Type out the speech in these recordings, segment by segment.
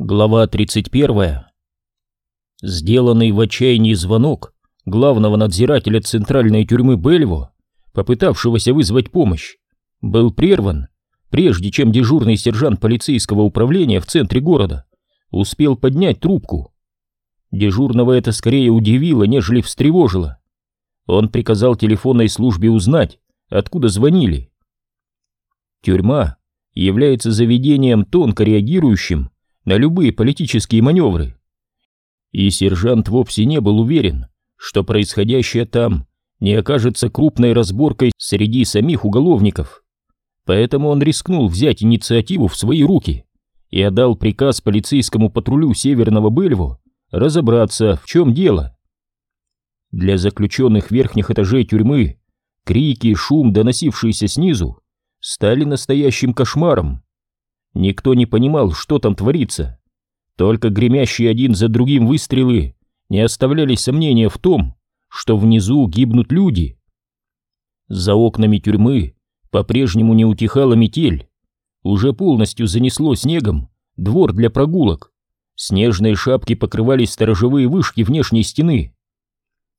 Глава 31. Сделанный в отчаянии звонок главного надзирателя центральной тюрьмы Бельво, попытавшегося вызвать помощь, был прерван, прежде чем дежурный сержант полицейского управления в центре города успел поднять трубку. Дежурного это скорее удивило, нежели встревожило. Он приказал телефонной службе узнать, откуда звонили. Тюрьма является заведением, тонко реагирующим на любые политические маневры. И сержант вовсе не был уверен, что происходящее там не окажется крупной разборкой среди самих уголовников. Поэтому он рискнул взять инициативу в свои руки и отдал приказ полицейскому патрулю Северного Бельву разобраться, в чем дело. Для заключенных верхних этажей тюрьмы крики и шум, доносившиеся снизу, стали настоящим кошмаром. Никто не понимал, что там творится. Только гремящие один за другим выстрелы не оставляли сомнения в том, что внизу гибнут люди. За окнами тюрьмы по-прежнему не утихала метель. Уже полностью занесло снегом двор для прогулок. Снежные шапки покрывали сторожевые вышки внешней стены.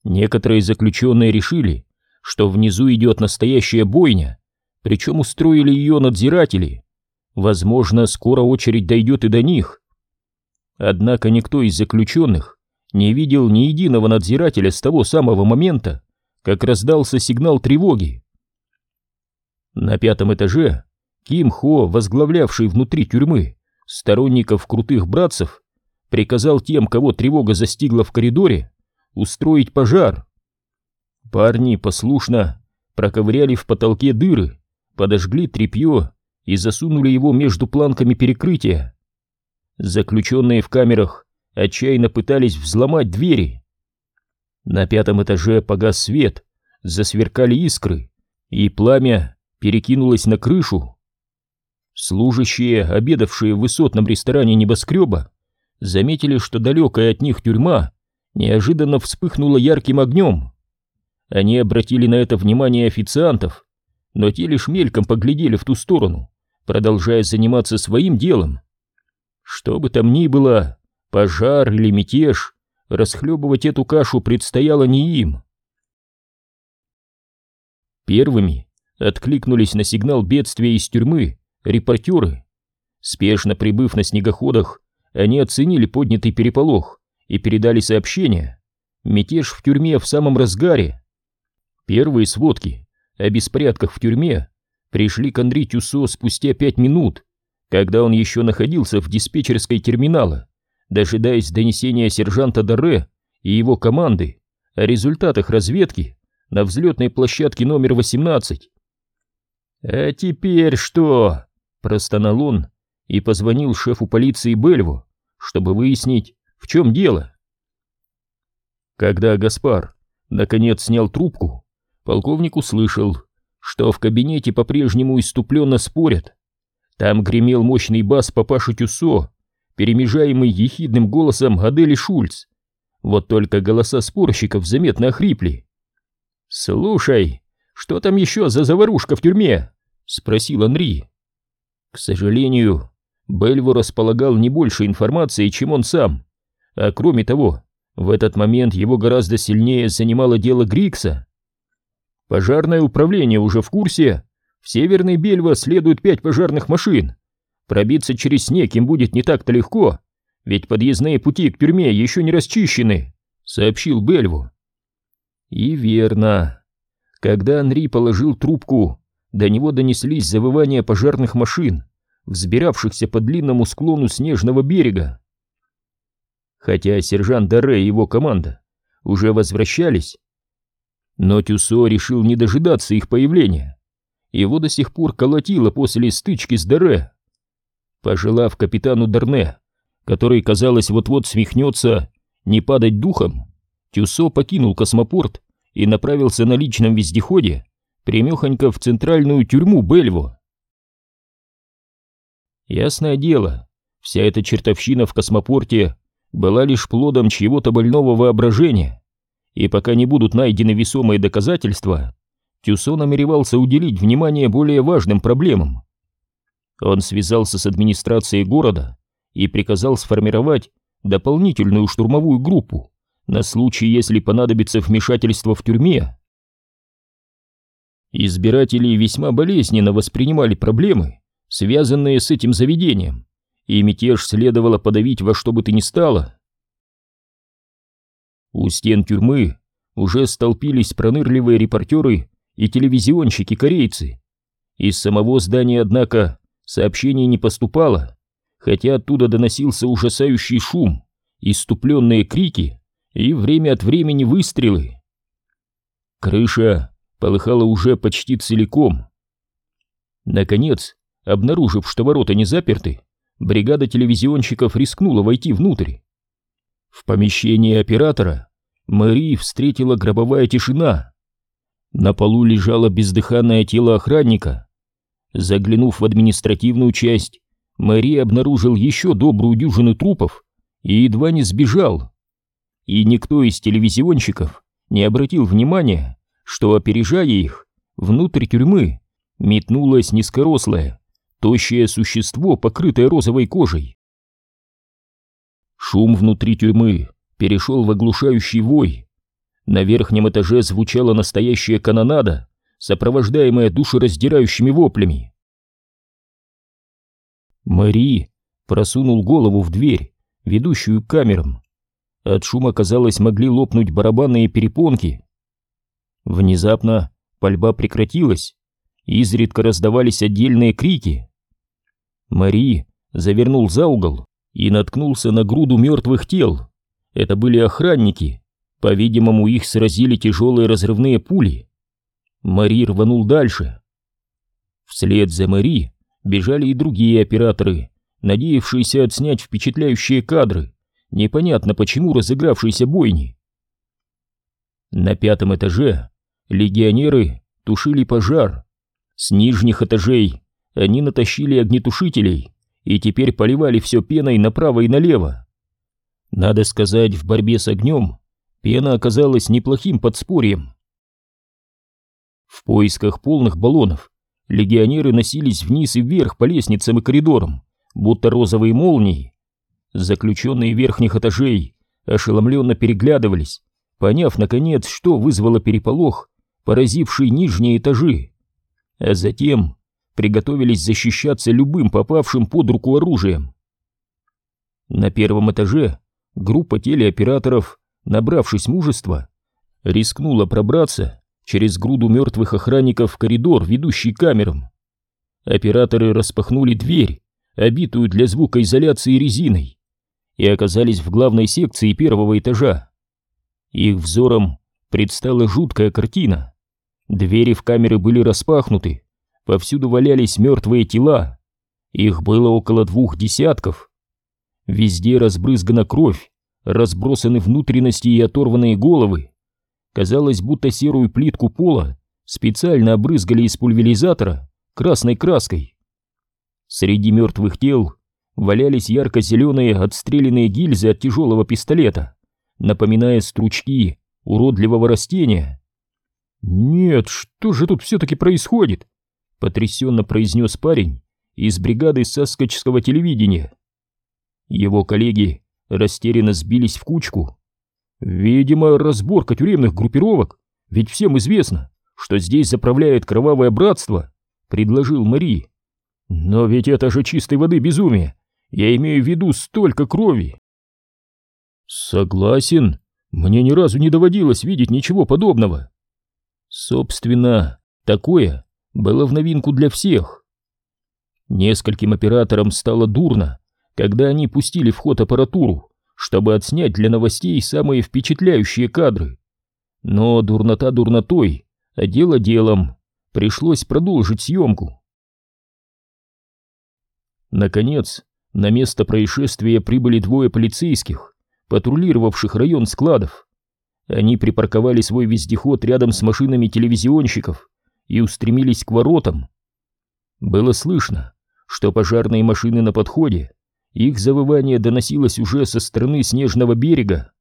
Некоторые заключенные решили, что внизу идет настоящая бойня, причем устроили ее надзиратели. Возможно, скоро очередь дойдет и до них. Однако никто из заключенных не видел ни единого надзирателя с того самого момента, как раздался сигнал тревоги. На пятом этаже Ким Хо, возглавлявший внутри тюрьмы сторонников крутых братцев, приказал тем, кого тревога застигла в коридоре, устроить пожар. Парни послушно проковыряли в потолке дыры, подожгли тряпье и засунули его между планками перекрытия. Заключенные в камерах отчаянно пытались взломать двери. На пятом этаже погас свет, засверкали искры, и пламя перекинулось на крышу. Служащие, обедавшие в высотном ресторане небоскреба, заметили, что далекая от них тюрьма неожиданно вспыхнула ярким огнем. Они обратили на это внимание официантов, но те лишь мельком поглядели в ту сторону продолжая заниматься своим делом. Что бы там ни было, пожар или мятеж, расхлебывать эту кашу предстояло не им. Первыми откликнулись на сигнал бедствия из тюрьмы репортеры. Спешно прибыв на снегоходах, они оценили поднятый переполох и передали сообщение. Мятеж в тюрьме в самом разгаре. Первые сводки о беспорядках в тюрьме пришли к Андре спустя пять минут, когда он еще находился в диспетчерской терминала, дожидаясь донесения сержанта Дарре и его команды о результатах разведки на взлетной площадке номер 18. «А теперь что?» – простонал он и позвонил шефу полиции Бельву, чтобы выяснить, в чем дело. Когда Гаспар наконец снял трубку, полковник услышал, что в кабинете по-прежнему иступленно спорят. Там гремел мощный бас папаши Тюсо, перемежаемый ехидным голосом Адели Шульц. Вот только голоса спорщиков заметно охрипли. «Слушай, что там еще за заварушка в тюрьме?» — спросил Анри. К сожалению, Бельво располагал не больше информации, чем он сам. А кроме того, в этот момент его гораздо сильнее занимало дело Грикса. Пожарное управление уже в курсе. В Северный Бельва следует пять пожарных машин. Пробиться через снег им будет не так-то легко, ведь подъездные пути к тюрьме еще не расчищены, сообщил Бельву. И верно. Когда Анри положил трубку, до него донеслись завывания пожарных машин, взбиравшихся по длинному склону снежного берега. Хотя сержант Дарре и его команда уже возвращались, но Тюсо решил не дожидаться их появления. Его до сих пор колотило после стычки с Дере. Пожелав капитану Дарне, который, казалось, вот-вот смехнется, не падать духом, Тюсо покинул космопорт и направился на личном вездеходе прямехонько в центральную тюрьму Бельво. Ясное дело, вся эта чертовщина в космопорте была лишь плодом чьего-то больного воображения и пока не будут найдены весомые доказательства, Тюсо намеревался уделить внимание более важным проблемам. Он связался с администрацией города и приказал сформировать дополнительную штурмовую группу на случай, если понадобится вмешательство в тюрьме. Избиратели весьма болезненно воспринимали проблемы, связанные с этим заведением, и мятеж следовало подавить во что бы то ни стало. У стен тюрьмы уже столпились пронырливые репортеры и телевизионщики-корейцы. Из самого здания, однако, сообщений не поступало, хотя оттуда доносился ужасающий шум, иступленные крики и время от времени выстрелы. Крыша полыхала уже почти целиком. Наконец, обнаружив, что ворота не заперты, бригада телевизионщиков рискнула войти внутрь. В помещении оператора Мэри встретила гробовая тишина. На полу лежало бездыханное тело охранника. Заглянув в административную часть, Мэри обнаружил еще добрую дюжину трупов и едва не сбежал. И никто из телевизионщиков не обратил внимания, что, опережая их, внутрь тюрьмы метнулось низкорослое, тощее существо, покрытое розовой кожей. Шум внутри тюрьмы перешел в оглушающий вой. На верхнем этаже звучала настоящая канонада, сопровождаемая душераздирающими воплями. Мари просунул голову в дверь, ведущую к камерам. От шума, казалось, могли лопнуть барабанные перепонки. Внезапно пальба прекратилась, изредка раздавались отдельные крики. Мари завернул за угол и наткнулся на груду мертвых тел. Это были охранники. По-видимому, их сразили тяжелые разрывные пули. Мари рванул дальше. Вслед за Мари бежали и другие операторы, надеявшиеся отснять впечатляющие кадры, непонятно почему разыгравшиеся бойни. На пятом этаже Легионеры тушили пожар. С нижних этажей они натащили огнетушителей и теперь поливали все пеной направо и налево. Надо сказать, в борьбе с огнем пена оказалась неплохим подспорьем. В поисках полных баллонов легионеры носились вниз и вверх по лестницам и коридорам, будто розовые молнии. Заключенные верхних этажей ошеломленно переглядывались, поняв, наконец, что вызвало переполох поразивший нижние этажи, а затем приготовились защищаться любым попавшим под руку оружием. На первом этаже группа телеоператоров, набравшись мужества, рискнула пробраться через груду мертвых охранников в коридор, ведущий камерам. Операторы распахнули дверь, обитую для звукоизоляции резиной, и оказались в главной секции первого этажа. Их взором предстала жуткая картина. Двери в камеры были распахнуты, повсюду валялись мертвые тела. Их было около двух десятков. Везде разбрызгана кровь, разбросаны внутренности и оторванные головы. Казалось, будто серую плитку пола специально обрызгали из пульверизатора красной краской. Среди мертвых тел валялись ярко-зеленые отстрелянные гильзы от тяжелого пистолета, напоминая стручки уродливого растения. «Нет, что же тут все-таки происходит?» — потрясенно произнес парень из бригады саскочского телевидения. Его коллеги растерянно сбились в кучку. «Видимо, разборка тюремных группировок, ведь всем известно, что здесь заправляет кровавое братство», — предложил Мари. «Но ведь это же чистой воды безумие, я имею в виду столько крови». «Согласен», мне ни разу не доводилось видеть ничего подобного. Собственно, такое было в новинку для всех. Нескольким операторам стало дурно, когда они пустили в ход аппаратуру, чтобы отснять для новостей самые впечатляющие кадры. Но дурнота дурнотой, а дело делом, пришлось продолжить съемку. Наконец, на место происшествия прибыли двое полицейских патрулировавших район складов. Они припарковали свой вездеход рядом с машинами телевизионщиков и устремились к воротам. Было слышно, что пожарные машины на подходе, их завывание доносилось уже со стороны снежного берега.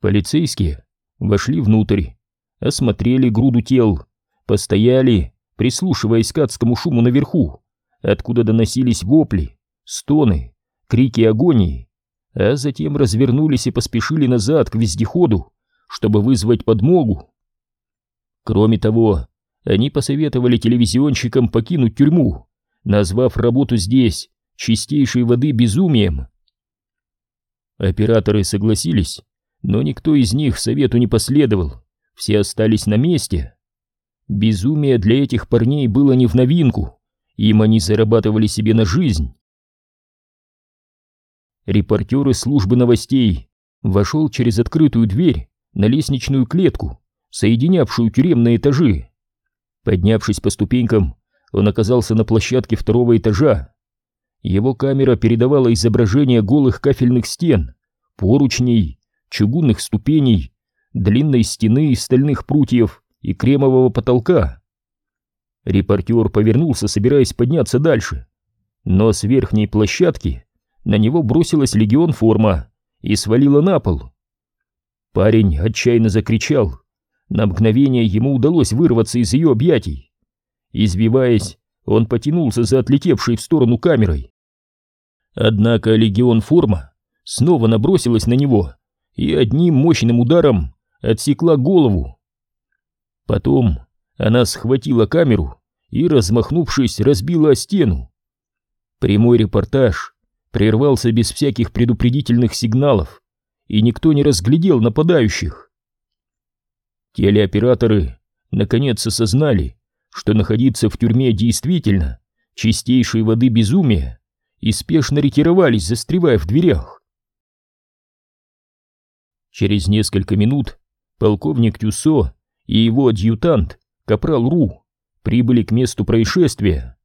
Полицейские вошли внутрь, осмотрели груду тел, постояли, прислушиваясь к адскому шуму наверху, откуда доносились вопли, стоны, крики агонии, а затем развернулись и поспешили назад к вездеходу, чтобы вызвать подмогу. Кроме того, они посоветовали телевизионщикам покинуть тюрьму, назвав работу здесь чистейшей воды безумием. Операторы согласились, но никто из них совету не последовал, все остались на месте. Безумие для этих парней было не в новинку, им они зарабатывали себе на жизнь. Репортер из службы новостей вошел через открытую дверь на лестничную клетку, соединявшую тюремные этажи. Поднявшись по ступенькам, он оказался на площадке второго этажа. Его камера передавала изображение голых кафельных стен, поручней, чугунных ступеней, длинной стены из стальных прутьев и кремового потолка. Репортер повернулся, собираясь подняться дальше, но с верхней площадки на него бросилась легион форма и свалила на пол. Парень отчаянно закричал. На мгновение ему удалось вырваться из ее объятий. Избиваясь, он потянулся за отлетевшей в сторону камерой. Однако легион форма снова набросилась на него и одним мощным ударом отсекла голову. Потом она схватила камеру и, размахнувшись, разбила стену. Прямой репортаж прервался без всяких предупредительных сигналов, и никто не разглядел нападающих. Телеоператоры наконец осознали, что находиться в тюрьме действительно чистейшей воды безумия, и спешно ретировались, застревая в дверях. Через несколько минут полковник Тюсо и его адъютант, капрал Ру, прибыли к месту происшествия.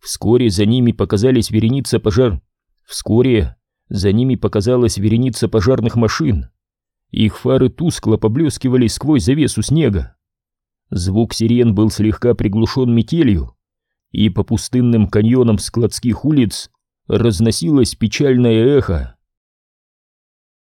Вскоре за ними показались вереница пожар... Вскоре за ними показалась вереница пожарных машин. Их фары тускло поблескивали сквозь завесу снега. Звук сирен был слегка приглушен метелью, и по пустынным каньонам складских улиц разносилось печальное эхо.